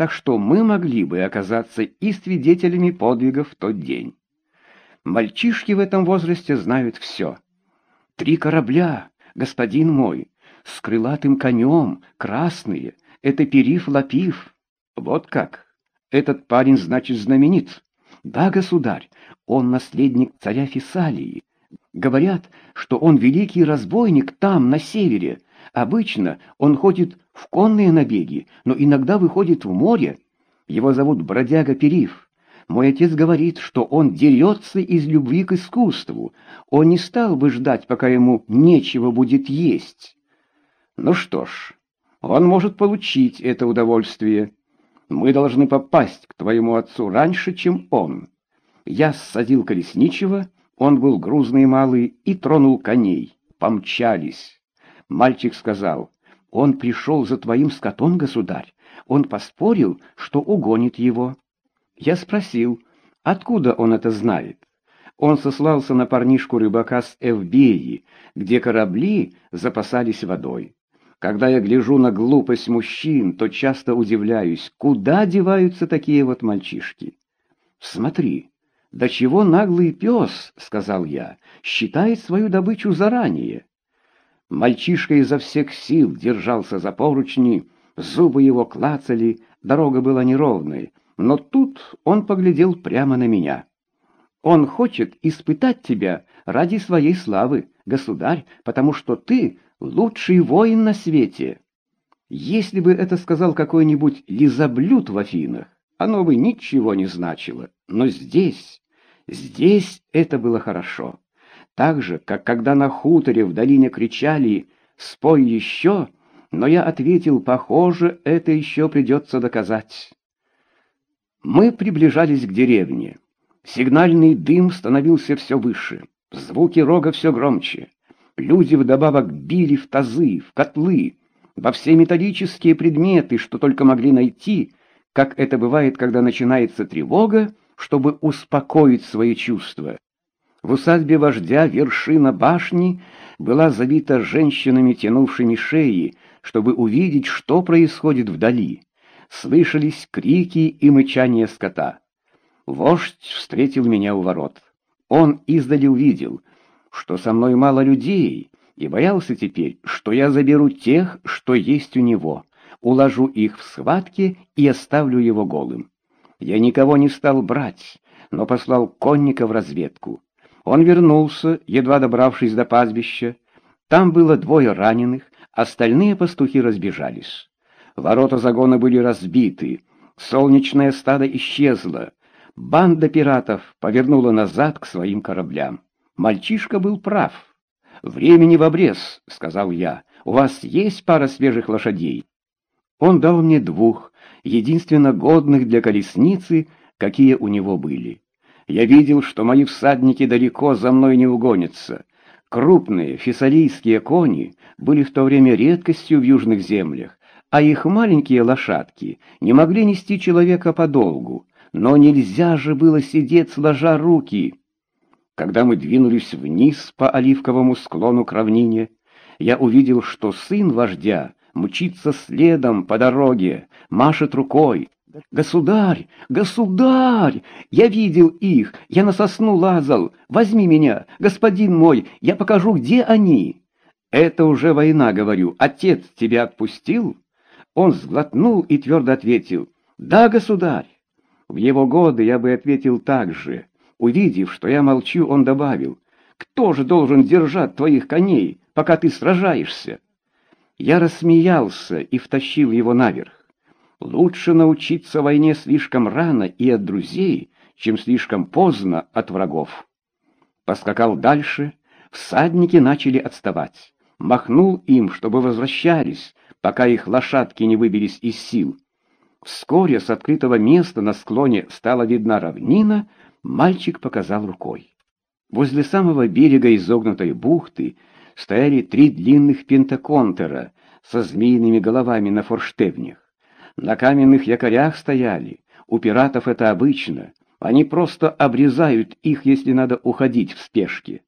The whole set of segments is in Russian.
так что мы могли бы оказаться и свидетелями подвигов в тот день. Мальчишки в этом возрасте знают все. Три корабля, господин мой, с крылатым конем, красные, это периф-лапив. Вот как. Этот парень, значит, знаменит. Да, государь, он наследник царя Фессалии. Говорят, что он великий разбойник там, на севере. Обычно он ходит в конные набеги, но иногда выходит в море. Его зовут Бродяга Периф. Мой отец говорит, что он дерется из любви к искусству. Он не стал бы ждать, пока ему нечего будет есть. Ну что ж, он может получить это удовольствие. Мы должны попасть к твоему отцу раньше, чем он. Я ссадил колесничего, он был грузный малый, и тронул коней. Помчались. Мальчик сказал, он пришел за твоим скотом, государь. Он поспорил, что угонит его. Я спросил, откуда он это знает. Он сослался на парнишку-рыбака с Эвбеи, где корабли запасались водой. Когда я гляжу на глупость мужчин, то часто удивляюсь, куда деваются такие вот мальчишки. «Смотри, до чего наглый пес, — сказал я, — считает свою добычу заранее». Мальчишка изо всех сил держался за поручни, зубы его клацали, дорога была неровной, но тут он поглядел прямо на меня. Он хочет испытать тебя ради своей славы, государь, потому что ты лучший воин на свете. Если бы это сказал какой-нибудь лизоблюд в Афинах, оно бы ничего не значило. Но здесь, здесь это было хорошо. Так же, как когда на хуторе в долине кричали «Спой еще!», но я ответил, похоже, это еще придется доказать. Мы приближались к деревне. Сигнальный дым становился все выше, звуки рога все громче. Люди вдобавок били в тазы, в котлы, во все металлические предметы, что только могли найти, как это бывает, когда начинается тревога, чтобы успокоить свои чувства. В усадьбе вождя вершина башни была забита женщинами, тянувшими шеи, чтобы увидеть, что происходит вдали слышались крики и мычание скота. Вождь встретил меня у ворот. Он издали увидел, что со мной мало людей, и боялся теперь, что я заберу тех, что есть у него, уложу их в схватке и оставлю его голым. Я никого не стал брать, но послал конника в разведку. Он вернулся, едва добравшись до пастбища. Там было двое раненых, остальные пастухи разбежались. Ворота загона были разбиты, солнечное стадо исчезло. Банда пиратов повернула назад к своим кораблям. Мальчишка был прав. «Времени в обрез», — сказал я. «У вас есть пара свежих лошадей?» Он дал мне двух, единственно годных для колесницы, какие у него были. Я видел, что мои всадники далеко за мной не угонятся. Крупные фессалийские кони были в то время редкостью в южных землях, а их маленькие лошадки не могли нести человека подолгу, но нельзя же было сидеть сложа руки. Когда мы двинулись вниз по оливковому склону к равнине, я увидел, что сын вождя мчится следом по дороге, машет рукой. «Государь! Государь! Я видел их! Я на сосну лазал! Возьми меня, господин мой, я покажу, где они!» «Это уже война, говорю. Отец тебя отпустил?» Он сглотнул и твердо ответил «Да, государь». В его годы я бы ответил так же. Увидев, что я молчу, он добавил «Кто же должен держать твоих коней, пока ты сражаешься?» Я рассмеялся и втащил его наверх. Лучше научиться войне слишком рано и от друзей, чем слишком поздно от врагов. Поскакал дальше, всадники начали отставать. Махнул им, чтобы возвращались, пока их лошадки не выбились из сил. Вскоре с открытого места на склоне стала видна равнина, мальчик показал рукой. Возле самого берега изогнутой бухты стояли три длинных пентаконтера со змеиными головами на форштевнях. На каменных якорях стояли, у пиратов это обычно, они просто обрезают их, если надо уходить в спешке.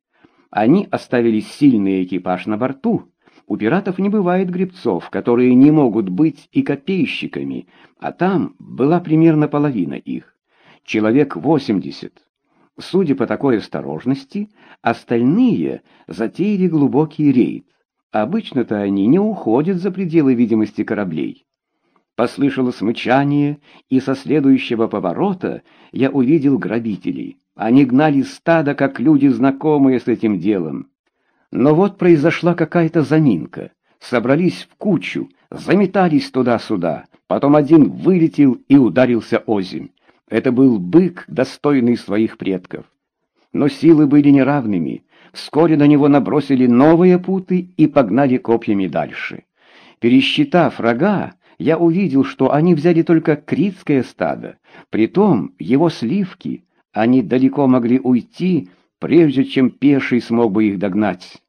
Они оставили сильный экипаж на борту, У пиратов не бывает гребцов, которые не могут быть и копейщиками, а там была примерно половина их. Человек восемьдесят. Судя по такой осторожности, остальные затеяли глубокий рейд. Обычно-то они не уходят за пределы видимости кораблей. Послышалось мычание, и со следующего поворота я увидел грабителей. Они гнали стадо, как люди, знакомые с этим делом. Но вот произошла какая-то заминка. Собрались в кучу, заметались туда-сюда. Потом один вылетел и ударился озимь. Это был бык, достойный своих предков. Но силы были неравными. Вскоре на него набросили новые путы и погнали копьями дальше. Пересчитав рога, я увидел, что они взяли только критское стадо. Притом его сливки, они далеко могли уйти, прежде чем пеший смог бы их догнать.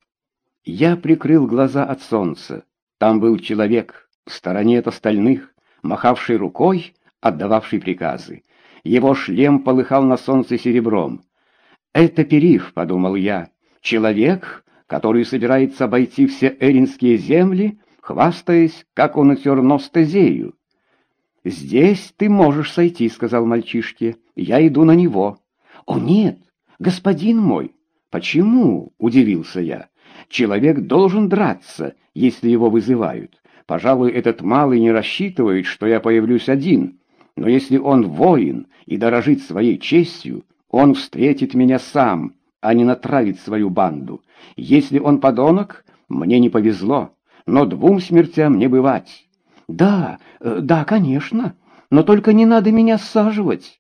Я прикрыл глаза от солнца. Там был человек, в стороне от остальных, махавший рукой, отдававший приказы. Его шлем полыхал на солнце серебром. «Это Периф», — подумал я, — «человек, который собирается обойти все эллинские земли, хвастаясь, как он утер нос Тезею». «Здесь ты можешь сойти», — сказал мальчишке. «Я иду на него». «О, нет, господин мой!» «Почему?» — удивился я. «Человек должен драться, если его вызывают. Пожалуй, этот малый не рассчитывает, что я появлюсь один». Но если он воин и дорожит своей честью, он встретит меня сам, а не натравит свою банду. Если он подонок, мне не повезло, но двум смертям не бывать. Да, э, да, конечно, но только не надо меня саживать.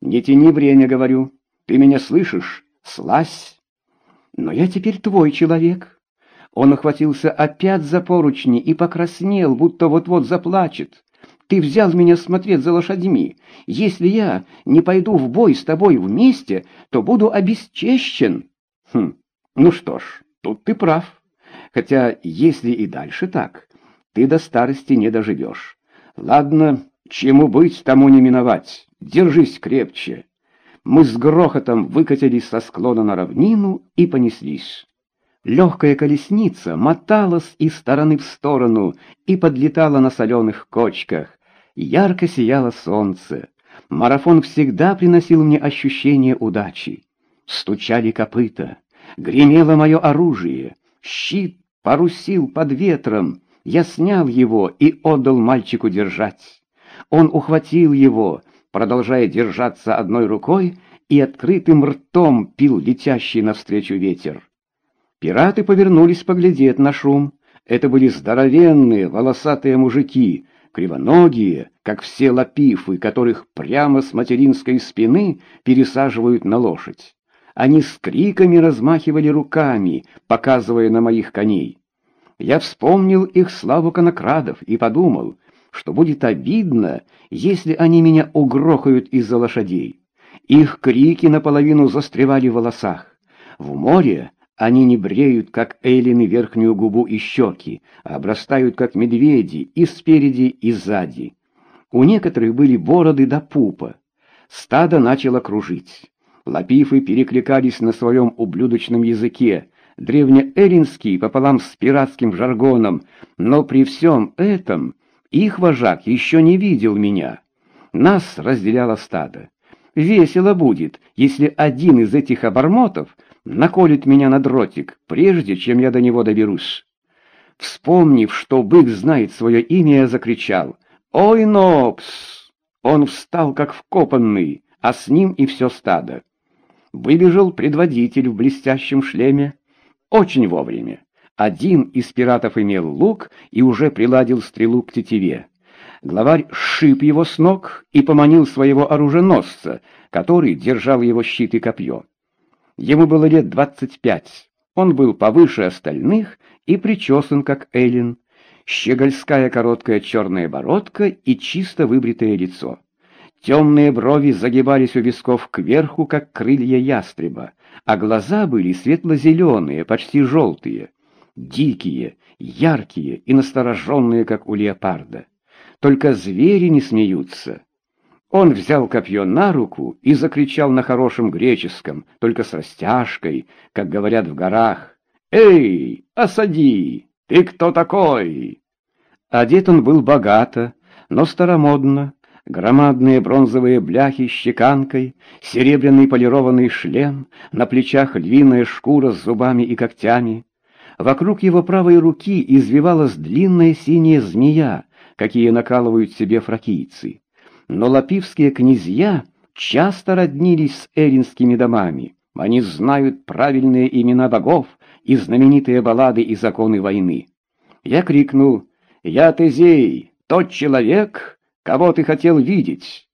Не тяни время, говорю. Ты меня слышишь? Слазь. Но я теперь твой человек. Он охватился опять за поручни и покраснел, будто вот-вот заплачет. Ты взял меня смотреть за лошадьми. Если я не пойду в бой с тобой вместе, то буду обесчещен. Хм, ну что ж, тут ты прав. Хотя, если и дальше так, ты до старости не доживешь. Ладно, чему быть, тому не миновать. Держись крепче. Мы с грохотом выкатились со склона на равнину и понеслись. Легкая колесница моталась из стороны в сторону и подлетала на соленых кочках. Ярко сияло солнце. Марафон всегда приносил мне ощущение удачи. Стучали копыта, гремело мое оружие, щит парусил под ветром. Я снял его и отдал мальчику держать. Он ухватил его, продолжая держаться одной рукой, и открытым ртом пил летящий навстречу ветер. Пираты повернулись поглядеть на шум. Это были здоровенные, волосатые мужики, кривоногие, как все лапифы, которых прямо с материнской спины пересаживают на лошадь. Они с криками размахивали руками, показывая на моих коней. Я вспомнил их славу конокрадов и подумал, что будет обидно, если они меня угрохают из-за лошадей. Их крики наполовину застревали в волосах. В море они не бреют, как эллины, верхнюю губу и щеки, а обрастают, как медведи, и спереди, и сзади. У некоторых были бороды до пупа. Стадо начало кружить. Лапифы перекликались на своем ублюдочном языке, древнеэллинский пополам с пиратским жаргоном, но при всем этом их вожак еще не видел меня. Нас разделяло стадо. Весело будет, если один из этих обормотов наколет меня на дротик, прежде чем я до него доберусь. Вспомнив, что бык знает свое имя, я закричал «Ой, Нопс!» Он встал, как вкопанный, а с ним и все стадо. Выбежал предводитель в блестящем шлеме. Очень вовремя. Один из пиратов имел лук и уже приладил стрелу к тетиве. Главарь шип его с ног и поманил своего оруженосца, который держал его щит и копье. Ему было лет двадцать пять. Он был повыше остальных и причесан, как Эллин, щегольская короткая черная бородка и чисто выбритое лицо. Темные брови загибались у висков кверху, как крылья ястреба, а глаза были светло-зеленые, почти желтые, дикие, яркие и настороженные, как у леопарда. Только звери не смеются. Он взял копье на руку и закричал на хорошем греческом, только с растяжкой, как говорят в горах. «Эй, осади! Ты кто такой?» Одет он был богато, но старомодно. Громадные бронзовые бляхи с щеканкой, серебряный полированный шлем, на плечах львиная шкура с зубами и когтями. Вокруг его правой руки извивалась длинная синяя змея, какие накалывают себе фракийцы. Но лапивские князья часто роднились с эринскими домами. Они знают правильные имена богов и знаменитые баллады и законы войны. Я крикнул «Я Тезей, тот человек, кого ты хотел видеть!»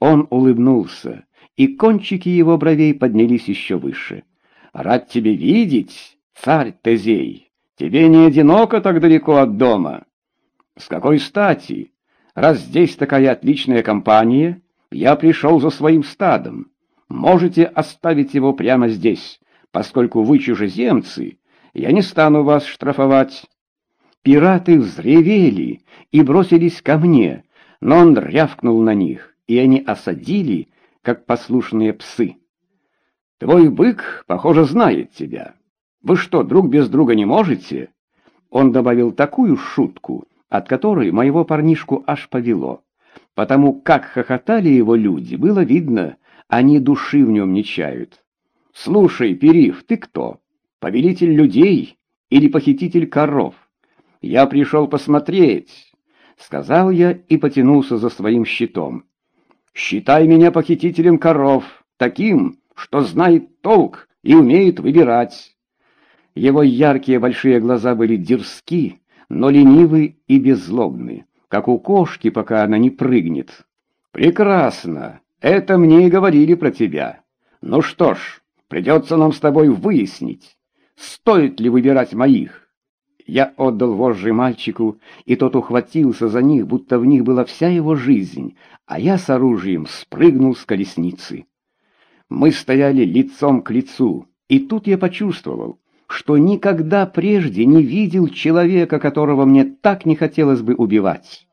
Он улыбнулся, и кончики его бровей поднялись еще выше. «Рад тебе видеть, царь Тезей! Тебе не одиноко так далеко от дома!» «С какой стати? Раз здесь такая отличная компания, я пришел за своим стадом. Можете оставить его прямо здесь, поскольку вы чужеземцы, я не стану вас штрафовать». Пираты взревели и бросились ко мне, но он рявкнул на них, и они осадили, как послушные псы. «Твой бык, похоже, знает тебя. Вы что, друг без друга не можете?» Он добавил такую шутку, от которой моего парнишку аж повело. Потому как хохотали его люди, было видно, они души в нем не чают. «Слушай, Перив, ты кто? Повелитель людей или похититель коров?» «Я пришел посмотреть», — сказал я и потянулся за своим щитом. «Считай меня похитителем коров, таким, что знает толк и умеет выбирать». Его яркие большие глаза были дерзки, но ленивы и беззлобны, как у кошки, пока она не прыгнет. «Прекрасно! Это мне и говорили про тебя. Ну что ж, придется нам с тобой выяснить, стоит ли выбирать моих». Я отдал вожжи мальчику, и тот ухватился за них, будто в них была вся его жизнь, а я с оружием спрыгнул с колесницы. Мы стояли лицом к лицу, и тут я почувствовал, что никогда прежде не видел человека, которого мне так не хотелось бы убивать.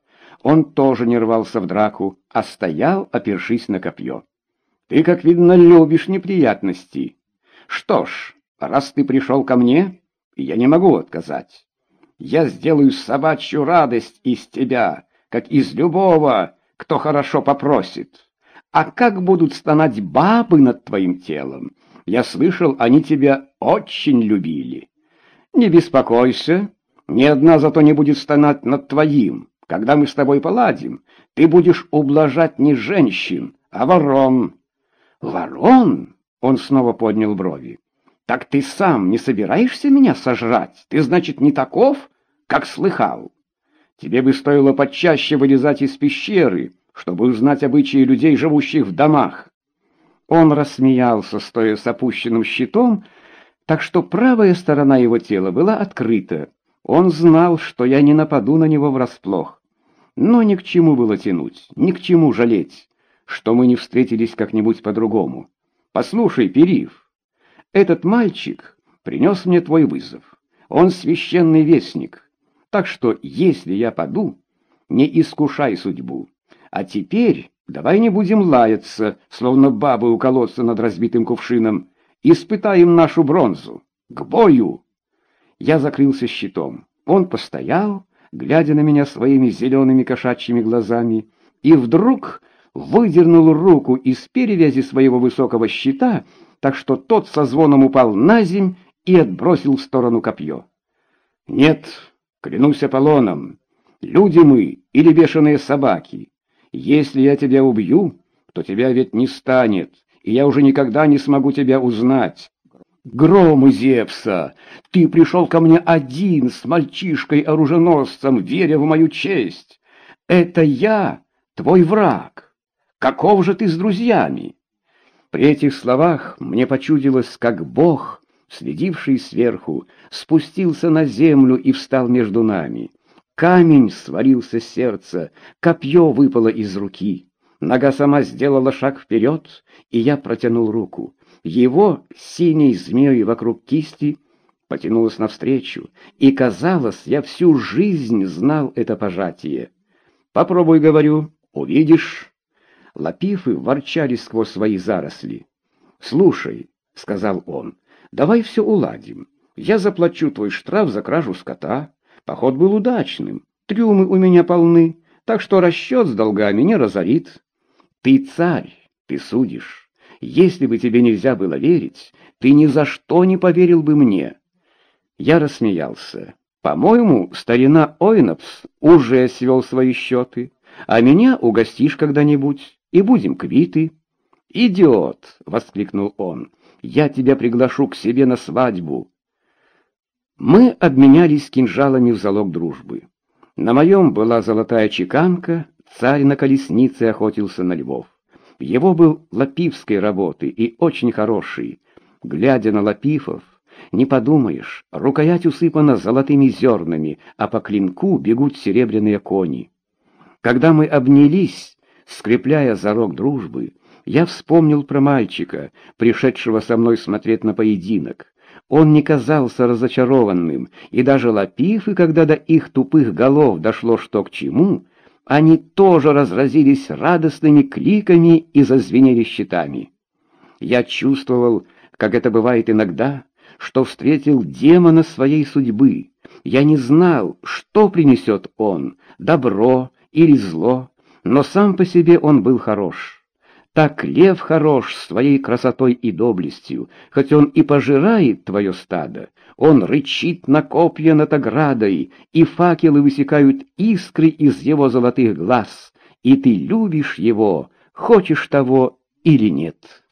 Он тоже не рвался в драку, а стоял, опершись на копье. «Ты, как видно, любишь неприятности. Что ж, раз ты пришел ко мне, я не могу отказать я сделаю собачью радость из тебя, как из любого, кто хорошо попросит. А как будут стонать бабы над твоим телом? Я слышал, они тебя очень любили. Не беспокойся, ни одна зато не будет стонать над твоим. Когда мы с тобой поладим, ты будешь ублажать не женщин, а ворон. Ворон? Он снова поднял брови. Так ты сам не собираешься меня сожрать? Ты, значит, не таков, как слыхал? Тебе бы стоило почаще вылезать из пещеры, чтобы узнать обычаи людей, живущих в домах. Он рассмеялся, стоя с опущенным щитом, так что правая сторона его тела была открыта. Он знал, что я не нападу на него врасплох. Но ни к чему было тянуть, ни к чему жалеть, что мы не встретились как-нибудь по-другому. Послушай, Перив, этот мальчик принес мне твой вызов. Он священный вестник. Так что, если я паду, не искушай судьбу. А теперь давай не будем лаяться, словно бабы у колодца над разбитым кувшином. Испытаем нашу бронзу. К бою!» Я закрылся щитом. Он постоял, глядя на меня своими зелеными кошачьими глазами, и вдруг выдернул руку из перевязи своего высокого щита так что тот со звоном упал на земь и отбросил в сторону копье. «Нет, клянусь Аполлоном, люди мы или бешеные собаки. Если я тебя убью, то тебя ведь не станет, и я уже никогда не смогу тебя узнать. Гром Зевса, ты пришел ко мне один с мальчишкой-оруженосцем, веря в мою честь. Это я, твой враг. Каков же ты с друзьями?» При этих словах мне почудилось, как Бог, следивший сверху, спустился на землю и встал между нами. Камень сварился с сердца, копье выпало из руки. Нога сама сделала шаг вперед, и я протянул руку. Его синей змеей вокруг кисти потянулась навстречу, и, казалось, я всю жизнь знал это пожатие. «Попробуй, — говорю, — увидишь». Лапифы ворчали сквозь свои заросли. «Слушай», — сказал он, — «давай все уладим. Я заплачу твой штраф за кражу скота. Поход был удачным, трюмы у меня полны, так что расчет с долгами не разорит. Ты царь, ты судишь. Если бы тебе нельзя было верить, ты ни за что не поверил бы мне. Я рассмеялся. По-моему, старина Ойнапс уже свел свои счеты, а меня угостишь когда-нибудь, и будем квиты. «Идиот!» — воскликнул он. «Я тебя приглашу к себе на свадьбу». Мы обменялись кинжалами в залог дружбы. На моем была золотая чеканка, царь на колеснице охотился на львов. Его был лапивской работы и очень хороший. Глядя на лапифов, не подумаешь, рукоять усыпана золотыми зернами, а по клинку бегут серебряные кони. Когда мы обнялись, скрепляя зарок дружбы, я вспомнил про мальчика, пришедшего со мной смотреть на поединок. Он не казался разочарованным, и даже лапифы, когда до их тупых голов дошло что к чему, они тоже разразились радостными кликами и зазвенели щитами. Я чувствовал, как это бывает иногда, что встретил демона своей судьбы. Я не знал, что принесет он, добро или зло, но сам по себе он был хорош. Так лев хорош своей красотой и доблестью, хоть он и пожирает твое стадо, он рычит на копья над оградой, и факелы высекают искры из его золотых глаз, и ты любишь его, хочешь того или нет.